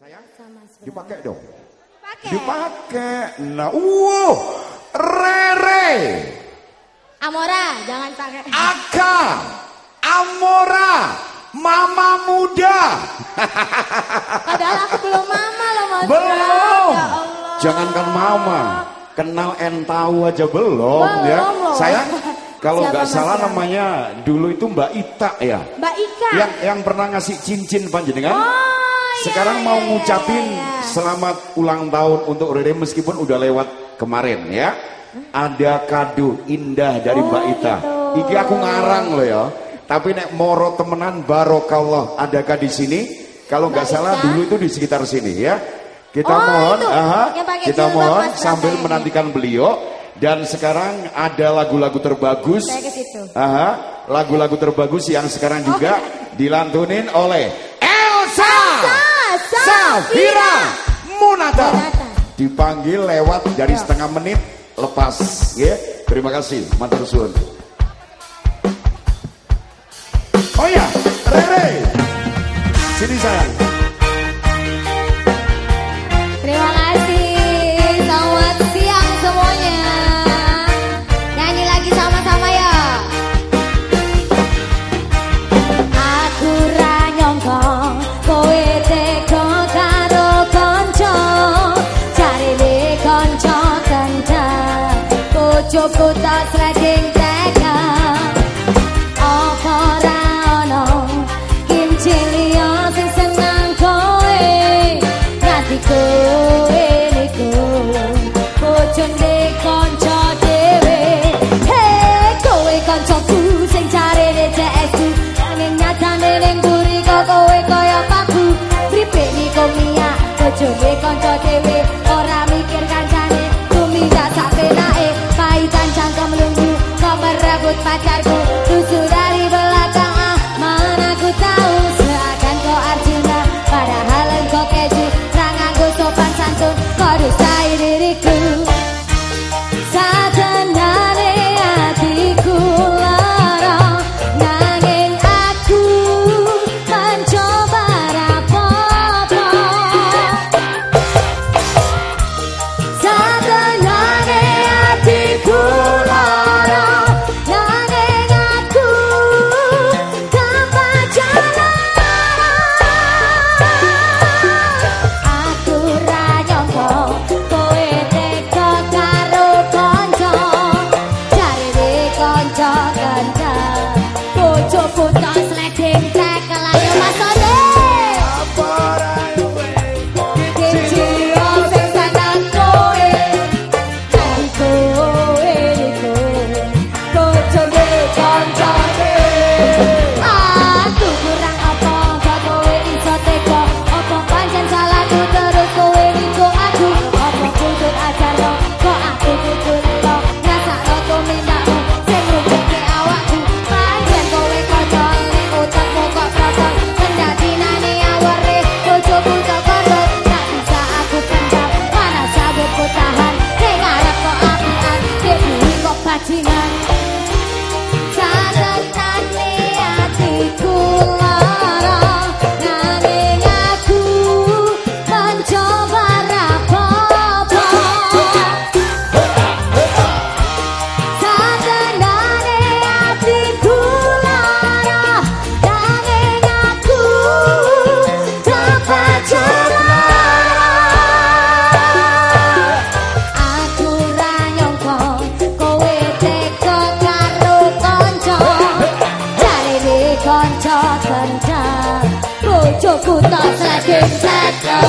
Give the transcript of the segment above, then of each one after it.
Sayang, dipakai dong. Pakai. Dipakai. Nah, wow, Rere, Amora, jangan pakai. Aka, Amora, Mama Muda. Padahal aku belum mama loh Mas. Belum. Ya Allah. Jangankan Mama, kenal en tahu aja belum, Belum ya. loh. Sayang, kalau Siapa nggak salah Yang? namanya dulu itu Mbak Ita ya. Mbak Ika. Yang yang pernah ngasih cincin panjenengan. Oh, Sekarang mau iya, ngucapin selamat ulang tahun untuk Rere meskipun udah lewat kemarin ya. Ada kado indah dari Oh, Mbak Ita. gitu. Iki aku ngarang loh ya. Tapi nek moro temenan barokallah adakah di sini? Kalau nggak salah dulu itu di sekitar sini ya. Kita Oh, mohon, itu. aha, kita mohon sambil Prataya. menantikan beliau. Dan sekarang ada lagu-lagu terbagus. Aha, lagu-lagu terbagus yang sekarang juga Oh. dilantunin oleh Safira Munata. Dipanggil lewat dari setengah menit lepas, ya. Terima kasih, matur suwun. Oh ya, Rere, sini sayang. Terima kasih. Selamat siang semuanya. Nyanyi lagi sama-sama ya. Bojoku tak sreding tega. Apa ra ono kincil liya sing seneng kowe Nganti kowe niku bojone kanca dhewe Hei kowe kancaku sing jarene cesu Nanging nyatane ning mburi kowe kaya paku. Pripek niku miyak bojone kanca dhewe takut pacar Bojoku tak sleding tekel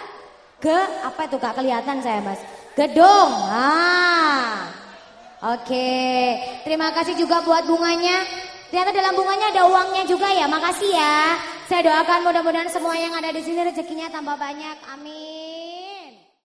ke apa itu? Gak kelihatan saya mas. Gedung. Ah. Oke. Terima kasih juga buat bunganya. Ternyata dalam bunganya ada uangnya juga ya. Makasih ya. Saya doakan mudah-mudahan semua yang ada di sini rezekinya tambah banyak. Amin